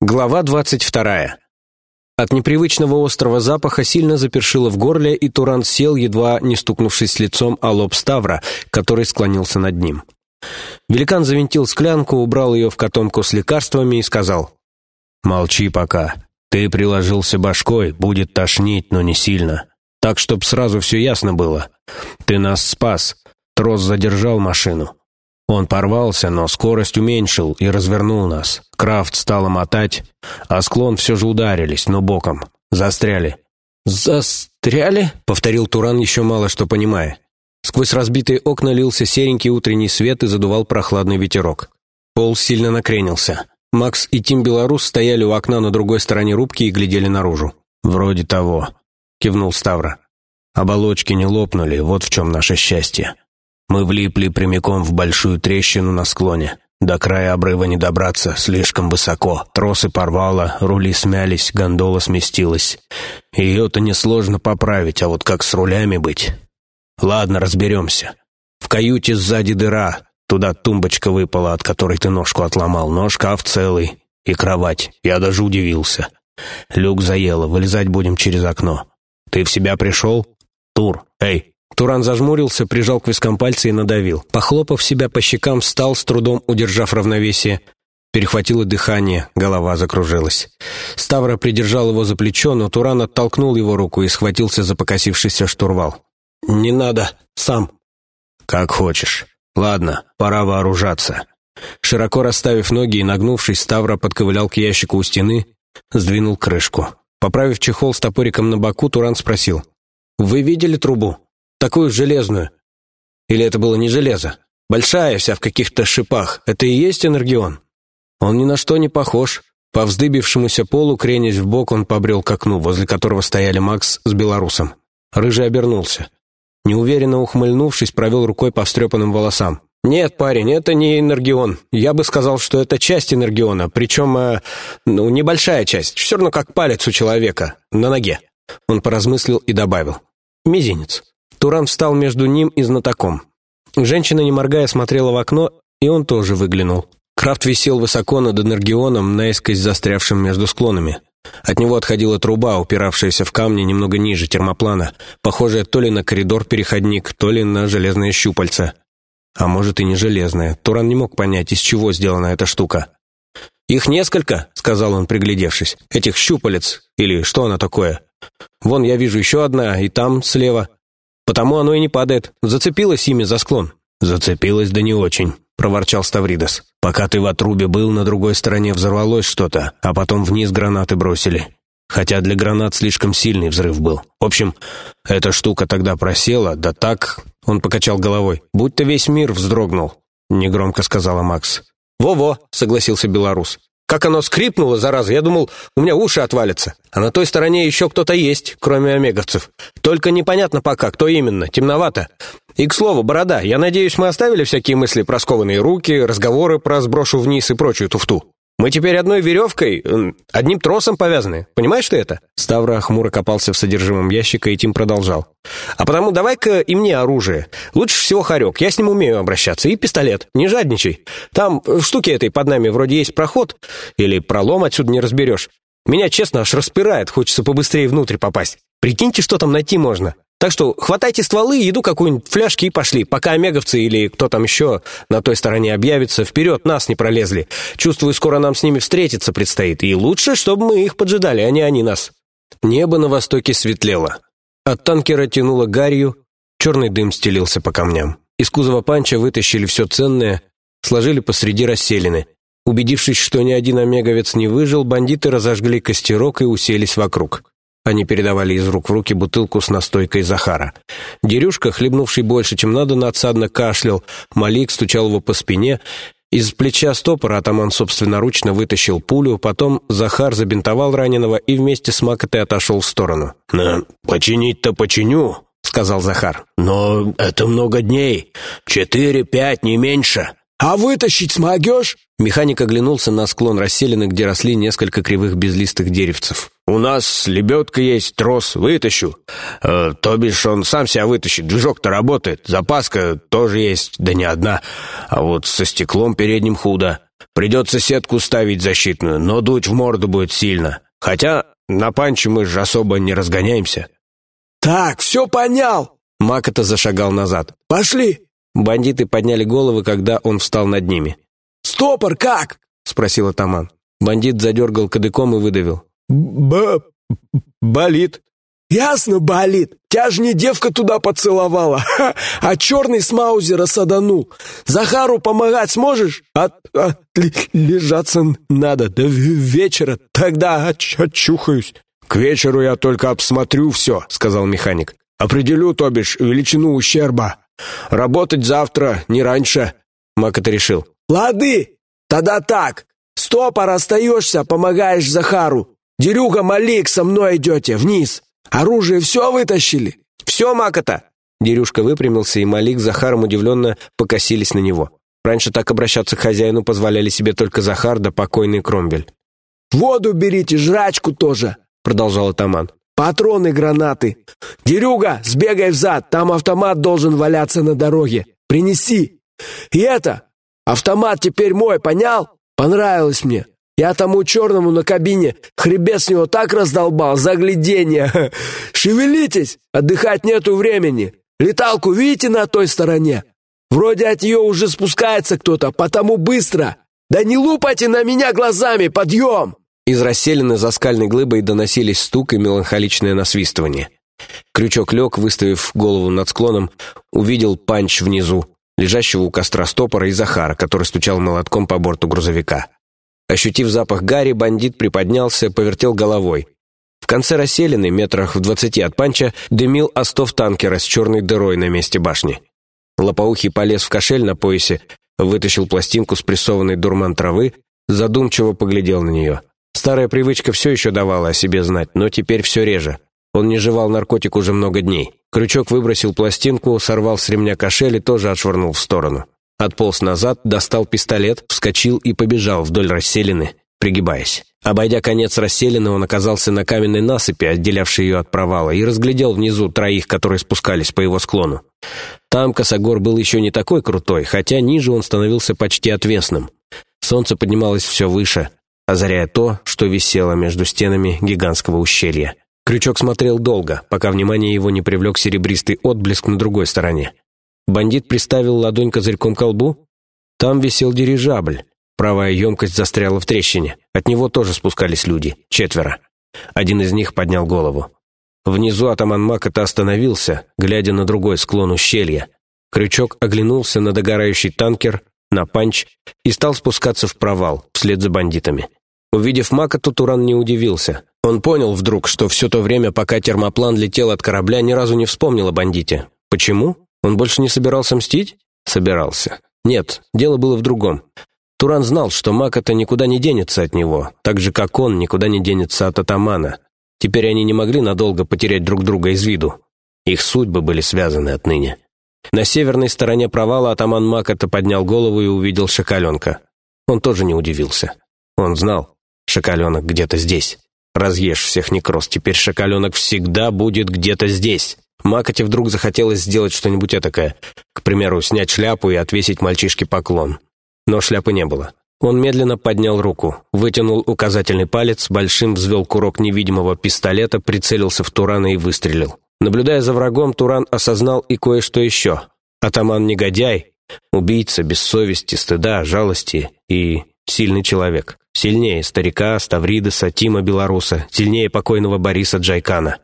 Глава двадцать вторая. От непривычного острого запаха сильно запершило в горле, и Туран сел, едва не стукнувшись лицом о лоб Ставра, который склонился над ним. Великан завинтил склянку, убрал ее в котомку с лекарствами и сказал, «Молчи пока. Ты приложился башкой, будет тошнить, но не сильно. Так, чтоб сразу все ясно было. Ты нас спас. Трос задержал машину. Он порвался, но скорость уменьшил и развернул нас. Крафт стало мотать, а склон все же ударились, но боком. Застряли. «Застряли?» — повторил Туран, еще мало что понимая. Сквозь разбитые окна лился серенький утренний свет и задувал прохладный ветерок. Пол сильно накренился. Макс и Тим Белорус стояли у окна на другой стороне рубки и глядели наружу. «Вроде того», — кивнул Ставра. «Оболочки не лопнули, вот в чем наше счастье». Мы влипли прямиком в большую трещину на склоне. До края обрыва не добраться, слишком высоко. Тросы порвало, рули смялись, гондола сместилась. Ее-то несложно поправить, а вот как с рулями быть? Ладно, разберемся. В каюте сзади дыра. Туда тумбочка выпала, от которой ты ножку отломал, но шкаф целый. И кровать. Я даже удивился. Люк заело, вылезать будем через окно. Ты в себя пришел? Тур, эй, Туран зажмурился, прижал к вискам пальцы и надавил. Похлопав себя по щекам, встал, с трудом удержав равновесие. Перехватило дыхание, голова закружилась. Ставра придержал его за плечо, но Туран оттолкнул его руку и схватился за покосившийся штурвал. «Не надо, сам». «Как хочешь. Ладно, пора вооружаться». Широко расставив ноги и нагнувшись, Ставра подковылял к ящику у стены, сдвинул крышку. Поправив чехол с топориком на боку, Туран спросил. «Вы видели трубу?» Такую железную. Или это было не железо? Большая вся в каких-то шипах. Это и есть энергион? Он ни на что не похож. По вздыбившемуся полу, кренясь в бок, он побрел к окну, возле которого стояли Макс с белорусом. Рыжий обернулся. Неуверенно ухмыльнувшись, провел рукой по встрепанным волосам. «Нет, парень, это не энергион. Я бы сказал, что это часть энергиона, причем, э, ну, небольшая часть, все равно как палец у человека, на ноге». Он поразмыслил и добавил. «Мизинец». Туран встал между ним и знатоком. Женщина, не моргая, смотрела в окно, и он тоже выглянул. Крафт висел высоко над энергионом, наискось застрявшим между склонами. От него отходила труба, упиравшаяся в камни немного ниже термоплана, похожая то ли на коридор-переходник, то ли на железное щупальце. А может и не железное. Туран не мог понять, из чего сделана эта штука. «Их несколько», — сказал он, приглядевшись. «Этих щупалец. Или что она такое? Вон я вижу еще одна, и там, слева. Потому оно и не падает. Зацепилось ими за склон». «Зацепилось, да не очень», — проворчал Ставридос. «Пока ты в отрубе был, на другой стороне взорвалось что-то, а потом вниз гранаты бросили. Хотя для гранат слишком сильный взрыв был. В общем, эта штука тогда просела, да так...» Он покачал головой. «Будь-то весь мир вздрогнул», — негромко сказала Макс. «Во-во», — согласился белорус. Как оно скрипнуло, зараза, я думал, у меня уши отвалятся. А на той стороне еще кто-то есть, кроме омеговцев. Только непонятно пока, кто именно, темновато. И, к слову, борода, я надеюсь, мы оставили всякие мысли про скованные руки, разговоры про сброшу вниз и прочую туфту. Мы теперь одной веревкой, одним тросом повязаны. Понимаешь что это?» Ставра хмуро копался в содержимом ящика, и Тим продолжал. «А потому давай-ка и мне оружие. Лучше всего хорек, я с ним умею обращаться. И пистолет. Не жадничай. Там в штуке этой под нами вроде есть проход. Или пролом отсюда не разберешь. Меня, честно, аж распирает, хочется побыстрее внутрь попасть. Прикиньте, что там найти можно. Так что хватайте стволы, еду какую-нибудь, фляжки и пошли, пока омеговцы или кто там еще на той стороне объявится, вперед нас не пролезли. Чувствую, скоро нам с ними встретиться предстоит, и лучше, чтобы мы их поджидали, а не они нас». Небо на востоке светлело. От танкера тянуло гарью, черный дым стелился по камням. Из кузова панча вытащили все ценное, сложили посреди расселины. Убедившись, что ни один омеговец не выжил, бандиты разожгли костерок и уселись вокруг. Они передавали из рук в руки бутылку с настойкой Захара. Дерюшка, хлебнувший больше, чем надо, надсадно кашлял. Малик стучал его по спине. Из плеча стопора атаман собственноручно вытащил пулю, потом Захар забинтовал раненого и вместе с Макотой отошел в сторону. «На, починить-то починю», — сказал Захар. «Но это много дней. Четыре-пять, не меньше». «А вытащить смогешь?» Механик оглянулся на склон расселены, где росли несколько кривых безлистых деревцев. «У нас лебедка есть, трос, вытащу. Э, то бишь он сам себя вытащит, движок-то работает, запаска тоже есть, да не одна. А вот со стеклом передним худо. Придется сетку ставить защитную, но дуть в морду будет сильно. Хотя на панче мы же особо не разгоняемся». «Так, все понял!» Макота зашагал назад. «Пошли!» Бандиты подняли головы, когда он встал над ними. «Стопор как?» — спросил атаман. Бандит задергал кадыком и выдавил. «Б... болит». «Ясно, болит. Тя же не девка туда поцеловала, Ха! а черный с маузера саданул. Захару помогать сможешь? От, от лежаться надо до вечера, тогда оч очухаюсь». «К вечеру я только обсмотрю все», — сказал механик. «Определю, то бишь, величину ущерба. Работать завтра, не раньше». Мак решил. «Лады, тогда так. Стопор остаешься, помогаешь Захару. Дерюга Малик со мной идете, вниз. Оружие все вытащили?» «Все, Макота!» Дерюшка выпрямился, и Малик с Захаром удивленно покосились на него. Раньше так обращаться к хозяину позволяли себе только Захар да покойный Кромбель. «Воду берите, жрачку тоже!» — продолжал атаман. «Патроны, гранаты! Дерюга, сбегай взад, там автомат должен валяться на дороге. Принеси! И это, автомат теперь мой, понял? Понравилось мне. Я тому черному на кабине хребет с него так раздолбал, загляденье. Шевелитесь, отдыхать нету времени. Леталку видите на той стороне? Вроде от ее уже спускается кто-то, потому быстро. Да не лупайте на меня глазами, подъем!» Из расселены за скальной глыбой доносились стук и меланхоличное насвистывание. Крючок лег, выставив голову над склоном, увидел панч внизу, лежащего у костра стопора и Захара, который стучал молотком по борту грузовика. Ощутив запах гари, бандит приподнялся, повертел головой. В конце расселены, метрах в двадцати от панча, дымил остов танкера с черной дырой на месте башни. Лопоухий полез в кошель на поясе, вытащил пластинку с прессованной дурман травы, задумчиво поглядел на нее. Старая привычка все еще давала о себе знать, но теперь все реже. Он не жевал наркотик уже много дней. Крючок выбросил пластинку, сорвал с ремня кошель и тоже отшвырнул в сторону. Отполз назад, достал пистолет, вскочил и побежал вдоль расселины, пригибаясь. Обойдя конец расселины, он оказался на каменной насыпи, отделявшей ее от провала, и разглядел внизу троих, которые спускались по его склону. Там косогор был еще не такой крутой, хотя ниже он становился почти отвесным. Солнце поднималось все выше, озаряя то, что висело между стенами гигантского ущелья. Крючок смотрел долго, пока внимание его не привлек серебристый отблеск на другой стороне. Бандит приставил ладонь козырьком к колбу. Там висел дирижабль. Правая емкость застряла в трещине. От него тоже спускались люди. Четверо. Один из них поднял голову. Внизу атаман Макота остановился, глядя на другой склон ущелья. Крючок оглянулся на догорающий танкер, на панч и стал спускаться в провал, вслед за бандитами. Увидев Макоту, Туран не удивился. Он понял вдруг, что все то время, пока термоплан летел от корабля, ни разу не вспомнил о бандите. Почему? Он больше не собирался мстить? Собирался. Нет, дело было в другом. Туран знал, что Макота никуда не денется от него, так же, как он никуда не денется от атамана. Теперь они не могли надолго потерять друг друга из виду. Их судьбы были связаны отныне. На северной стороне провала атаман Макота поднял голову и увидел шакаленка. Он тоже не удивился. Он знал, Шакаленок где-то здесь. Разъешь всех некроз, теперь шакаленок всегда будет где-то здесь. Макоте вдруг захотелось сделать что-нибудь этакое. К примеру, снять шляпу и отвесить мальчишке поклон. Но шляпы не было. Он медленно поднял руку, вытянул указательный палец, большим взвел курок невидимого пистолета, прицелился в Турана и выстрелил. Наблюдая за врагом, Туран осознал и кое-что еще. Атаман-негодяй, убийца без совести, стыда, жалости и сильный человек. Сильнее старика, Ставридеса, Тима Белоруса, сильнее покойного Бориса Джайкана.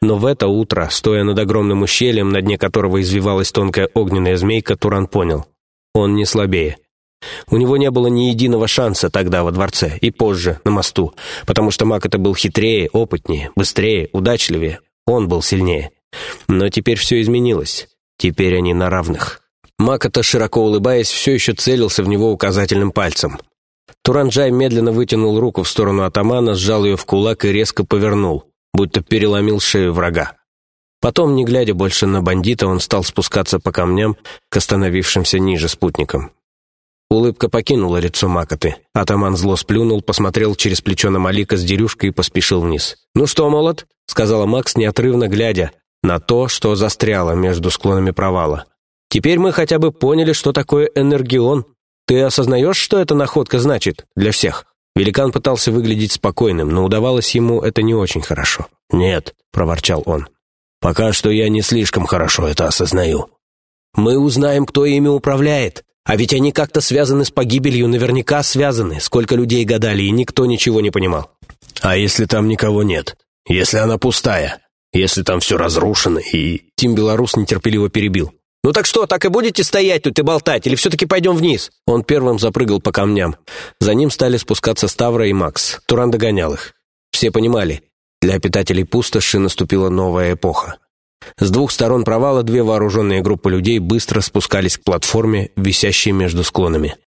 Но в это утро, стоя над огромным ущельем, на дне которого извивалась тонкая огненная змейка, Туран понял. Он не слабее. У него не было ни единого шанса тогда во дворце и позже, на мосту, потому что маг это был хитрее, опытнее, быстрее, удачливее. Он был сильнее. Но теперь все изменилось. Теперь они на равных. Макота, широко улыбаясь, все еще целился в него указательным пальцем. Туранджай медленно вытянул руку в сторону атамана, сжал ее в кулак и резко повернул, будто переломил шею врага. Потом, не глядя больше на бандита, он стал спускаться по камням к остановившимся ниже спутникам. Улыбка покинула лицо Макоты. Атаман зло сплюнул, посмотрел через плечо на Малика с дерюшкой и поспешил вниз. «Ну что, молот?» — сказала Макс, неотрывно глядя на то, что застряло между склонами провала. «Теперь мы хотя бы поняли, что такое энергион. Ты осознаешь, что эта находка значит для всех?» Великан пытался выглядеть спокойным, но удавалось ему это не очень хорошо. «Нет», — проворчал он. «Пока что я не слишком хорошо это осознаю». «Мы узнаем, кто ими управляет. А ведь они как-то связаны с погибелью, наверняка связаны. Сколько людей гадали, и никто ничего не понимал». «А если там никого нет? Если она пустая? Если там все разрушено и...» Тим Белорус нетерпеливо перебил. «Ну так что, так и будете стоять тут и болтать, или все-таки пойдем вниз?» Он первым запрыгал по камням. За ним стали спускаться Ставра и Макс. Туран догонял их. Все понимали, для обитателей пустоши наступила новая эпоха. С двух сторон провала две вооруженные группы людей быстро спускались к платформе, висящей между склонами.